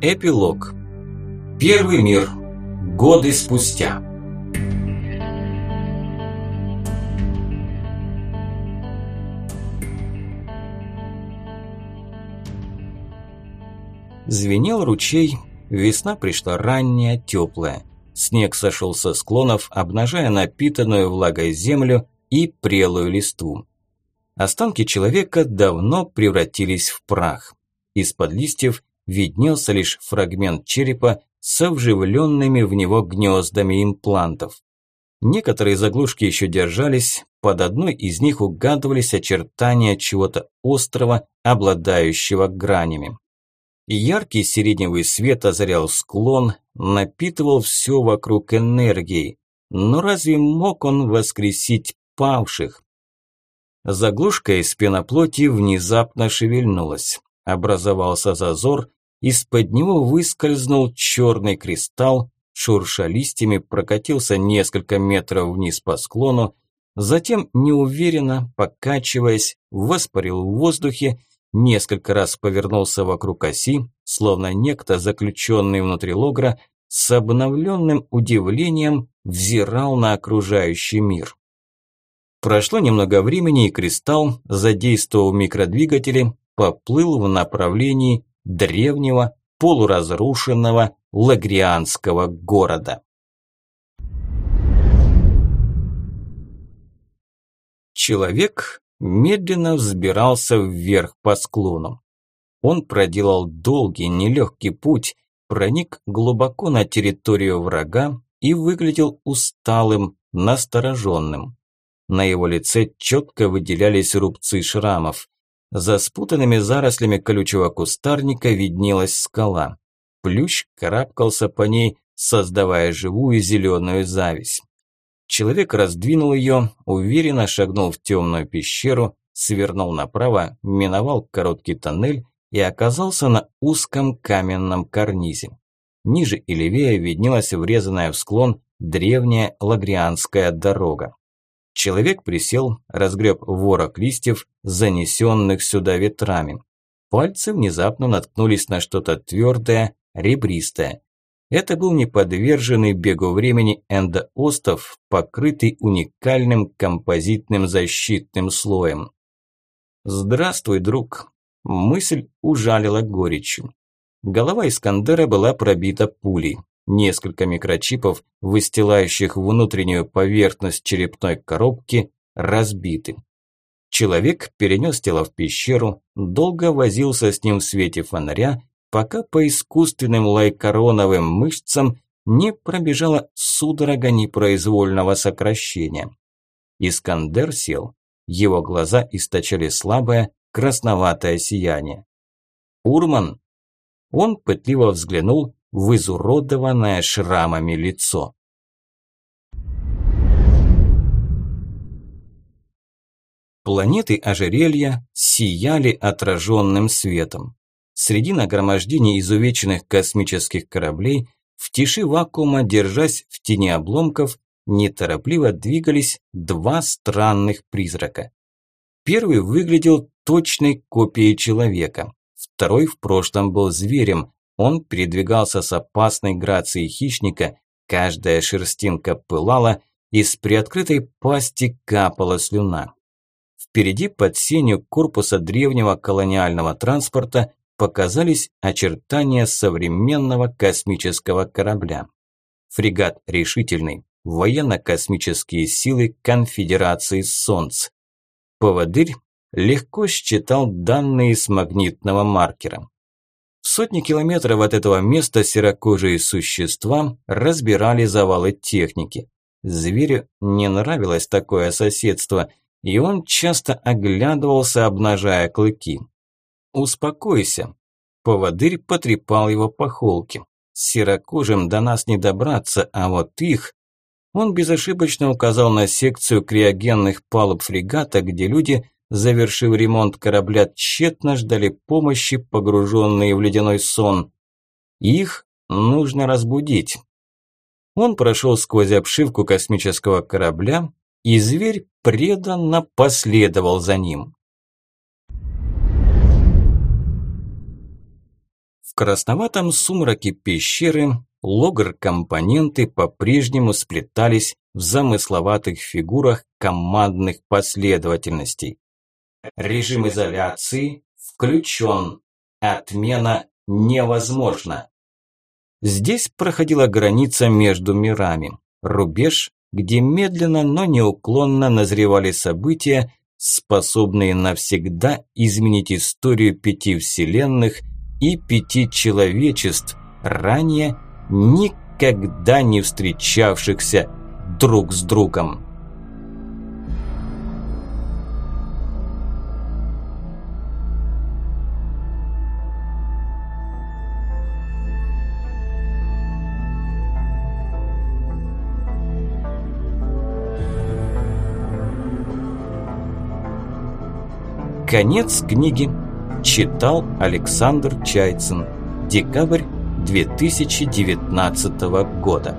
Эпилог. Первый мир. Годы спустя. Звенел ручей, весна пришла ранняя, теплая. Снег сошел со склонов, обнажая напитанную влагой землю и прелую листву. Останки человека давно превратились в прах. Из-под листьев виднелся лишь фрагмент черепа с вживленными в него гнездами имплантов. Некоторые заглушки еще держались, под одной из них угадывались очертания чего-то острого, обладающего гранями. Яркий сиреневый свет озарял склон, напитывал все вокруг энергией. Но разве мог он воскресить павших? Заглушка из пеноплоти внезапно шевельнулась. Образовался зазор, из-под него выскользнул черный кристалл, шурша листьями прокатился несколько метров вниз по склону, затем неуверенно, покачиваясь, воспарил в воздухе несколько раз повернулся вокруг оси, словно некто, заключенный внутри логра, с обновленным удивлением взирал на окружающий мир. Прошло немного времени, и кристалл, задействовав микродвигатели, поплыл в направлении древнего полуразрушенного лагрианского города. Человек медленно взбирался вверх по склону. Он проделал долгий, нелегкий путь, проник глубоко на территорию врага и выглядел усталым, настороженным. На его лице четко выделялись рубцы шрамов. За спутанными зарослями колючего кустарника виднелась скала. Плющ карабкался по ней, создавая живую зеленую зависть. Человек раздвинул ее, уверенно шагнул в темную пещеру, свернул направо, миновал короткий тоннель и оказался на узком каменном карнизе. Ниже и левее виднелась врезанная в склон древняя лагрианская дорога. Человек присел, разгреб ворох листьев, занесенных сюда ветрами. Пальцы внезапно наткнулись на что-то твердое, ребристое. Это был неподверженный бегу времени эндоостов, покрытый уникальным композитным защитным слоем. «Здравствуй, друг!» Мысль ужалила горечью. Голова Искандера была пробита пулей. Несколько микрочипов, выстилающих внутреннюю поверхность черепной коробки, разбиты. Человек перенес тело в пещеру, долго возился с ним в свете фонаря пока по искусственным лайкороновым мышцам не пробежала судорога непроизвольного сокращения. Искандер сел. Его глаза источали слабое, красноватое сияние. «Урман!» Он пытливо взглянул в изуродованное шрамами лицо. Планеты ожерелья сияли отраженным светом. Среди нагромождений изувеченных космических кораблей, в тиши вакуума, держась в тени обломков, неторопливо двигались два странных призрака. Первый выглядел точной копией человека, второй в прошлом был зверем, он передвигался с опасной грацией хищника, каждая шерстинка пылала, из приоткрытой пасти капала слюна. Впереди под сенью корпуса древнего колониального транспорта показались очертания современного космического корабля. Фрегат «Решительный», военно-космические силы Конфедерации Солнц. Поводырь легко считал данные с магнитного маркера. Сотни километров от этого места серокожие существа разбирали завалы техники. Зверю не нравилось такое соседство, и он часто оглядывался, обнажая клыки. «Успокойся». Поводырь потрепал его по холке. «Серокожим до нас не добраться, а вот их...» Он безошибочно указал на секцию криогенных палуб фрегата, где люди, завершив ремонт корабля, тщетно ждали помощи, погруженные в ледяной сон. Их нужно разбудить. Он прошел сквозь обшивку космического корабля, и зверь преданно последовал за ним. красноватом сумраке пещеры логр-компоненты по-прежнему сплетались в замысловатых фигурах командных последовательностей. Режим изоляции включен. Отмена невозможна. Здесь проходила граница между мирами, рубеж, где медленно, но неуклонно назревали события, способные навсегда изменить историю пяти вселенных и пяти человечеств, ранее никогда не встречавшихся друг с другом. Конец книги. Читал Александр Чайцин. Декабрь 2019 года.